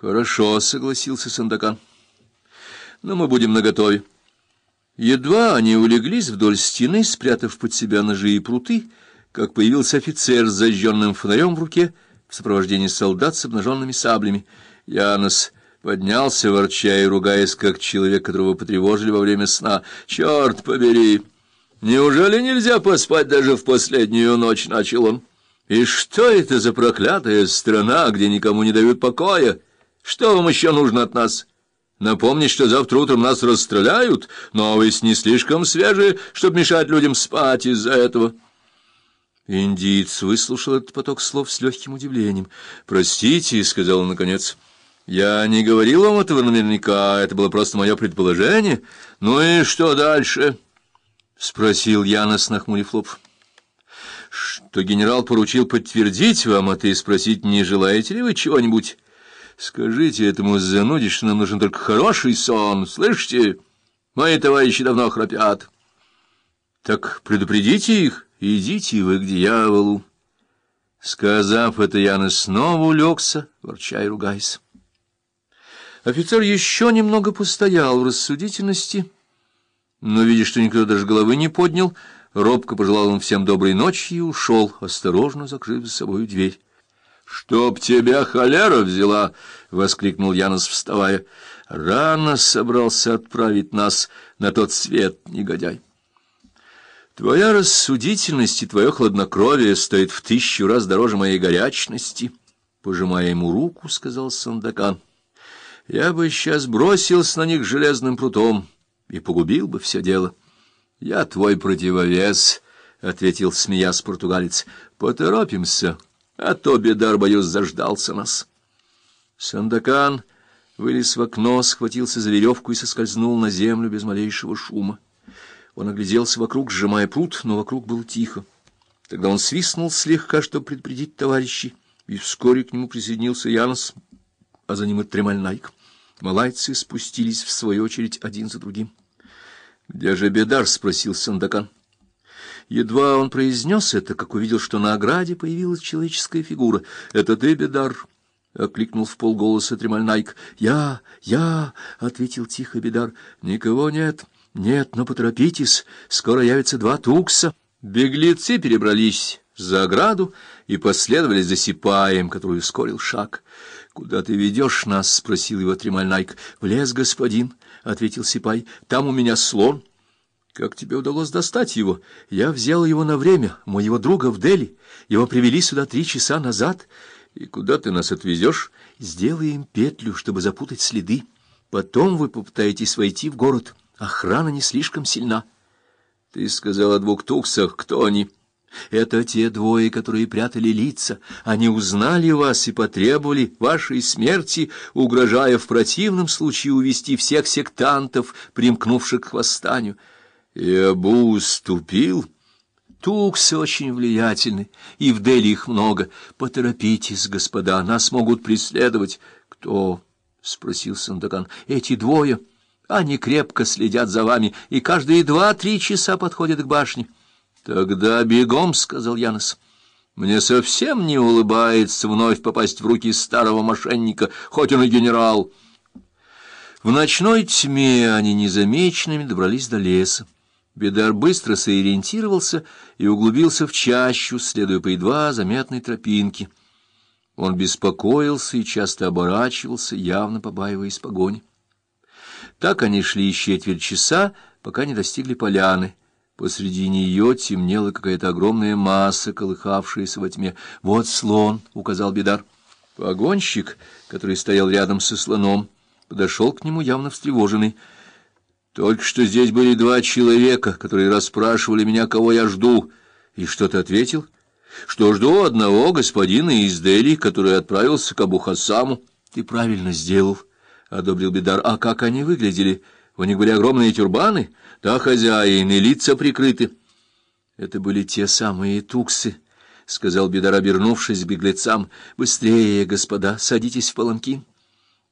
Хорошо, согласился Сандакан. Но мы будем наготове. Едва они улеглись вдоль стены, спрятав под себя ножи и пруты, как появился офицер с зажженным фонарем в руке в сопровождении солдат с обнаженными саблями. Янос поднялся, ворча и ругаясь, как человек, которого потревожили во время сна. «Черт побери! Неужели нельзя поспать даже в последнюю ночь?» — начал он. «И что это за проклятая страна, где никому не дают покоя? Что вам еще нужно от нас?» Напомнить, что завтра утром нас расстреляют, новость не слишком свежая, чтобы мешать людям спать из-за этого. Индиец выслушал этот поток слов с легким удивлением. «Простите», — сказал он наконец, — «я не говорил вам этого наверняка, это было просто мое предположение. Ну и что дальше?» — спросил Янос, нахмурив лоб. «Что генерал поручил подтвердить вам это и спросить, не желаете ли вы чего-нибудь?» Скажите этому зануде, что нам нужен только хороший сон, слышите? Мои товарищи давно храпят. Так предупредите их, идите вы к дьяволу. Сказав это, Яна снова улегся, ворча и ругаясь. Офицер еще немного постоял в рассудительности, но, видя, что никто даже головы не поднял, робко пожелал им всем доброй ночи и ушел, осторожно закрыв за собой дверь. «Чтоб тебя холера взяла!» — воскликнул Янос, вставая. «Рано собрался отправить нас на тот свет, негодяй!» «Твоя рассудительность и твое хладнокровие стоит в тысячу раз дороже моей горячности!» Пожимая ему руку, сказал Сандакан. «Я бы сейчас бросился на них железным прутом и погубил бы все дело». «Я твой противовес», — ответил, смеясь португалец. «Поторопимся» а то Бедар, боюсь, заждался нас. Сандакан вылез в окно, схватился за веревку и соскользнул на землю без малейшего шума. Он огляделся вокруг, сжимая пруд, но вокруг было тихо. Тогда он свистнул слегка, чтобы предупредить товарищей, и вскоре к нему присоединился Янос, а за ним и Тремальнайк. Малайцы спустились, в свою очередь, один за другим. — Где же Бедар? — спросил Сандакан. Едва он произнес это, как увидел, что на ограде появилась человеческая фигура. «Это ты, Бедар?» — окликнул в полголоса Тремальнайк. «Я, я!» — ответил тихо Бедар. «Никого нет. Нет, но поторопитесь, скоро явятся два тукса». Беглецы перебрались за ограду и последовали за Сипаем, который ускорил шаг. «Куда ты ведешь нас?» — спросил его Тремальнайк. «В лес, господин», — ответил Сипай. «Там у меня слон». Как тебе удалось достать его? Я взял его на время, моего друга в Дели. Его привели сюда три часа назад. И куда ты нас отвезешь? Сделаем петлю, чтобы запутать следы. Потом вы попытаетесь войти в город. Охрана не слишком сильна. Ты сказал о двух туксах. Кто они? Это те двое, которые прятали лица. Они узнали вас и потребовали вашей смерти, угрожая в противном случае увести всех сектантов, примкнувших к восстанию. И Абу уступил. Туксы очень влиятельны, и в Дели их много. Поторопитесь, господа, нас могут преследовать. Кто? — спросил Сандакан. — Эти двое. Они крепко следят за вами, и каждые два-три часа подходят к башне. — Тогда бегом, — сказал Янос. — Мне совсем не улыбается вновь попасть в руки старого мошенника, хоть он и генерал. В ночной тьме они незамеченными добрались до леса. Бедар быстро сориентировался и углубился в чащу, следуя по едва заметной тропинке. Он беспокоился и часто оборачивался, явно побаиваясь погони. Так они шли четверть часа, пока не достигли поляны. Посреди нее темнела какая-то огромная масса, колыхавшаяся во тьме. «Вот слон», — указал Бедар. Погонщик, который стоял рядом со слоном, подошел к нему явно встревоженный. Только что здесь были два человека, которые расспрашивали меня, кого я жду. И что ты ответил? Что жду одного господина из Дели, который отправился к Абу-Хасаму. Ты правильно сделал, — одобрил Бедар. А как они выглядели? У них были огромные тюрбаны? Да, хозяин, и лица прикрыты. Это были те самые туксы, — сказал Бедар, обернувшись к беглецам. Быстрее, господа, садитесь в паланкин.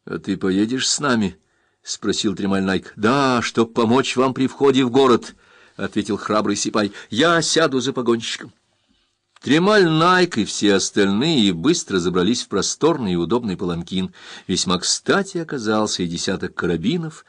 А ты поедешь с нами? —— спросил Тремальнайк. — Да, чтоб помочь вам при входе в город, — ответил храбрый сипай. — Я сяду за погонщиком. Тремаль Найк и все остальные быстро забрались в просторный и удобный паланкин. Весьма кстати оказался и десяток карабинов,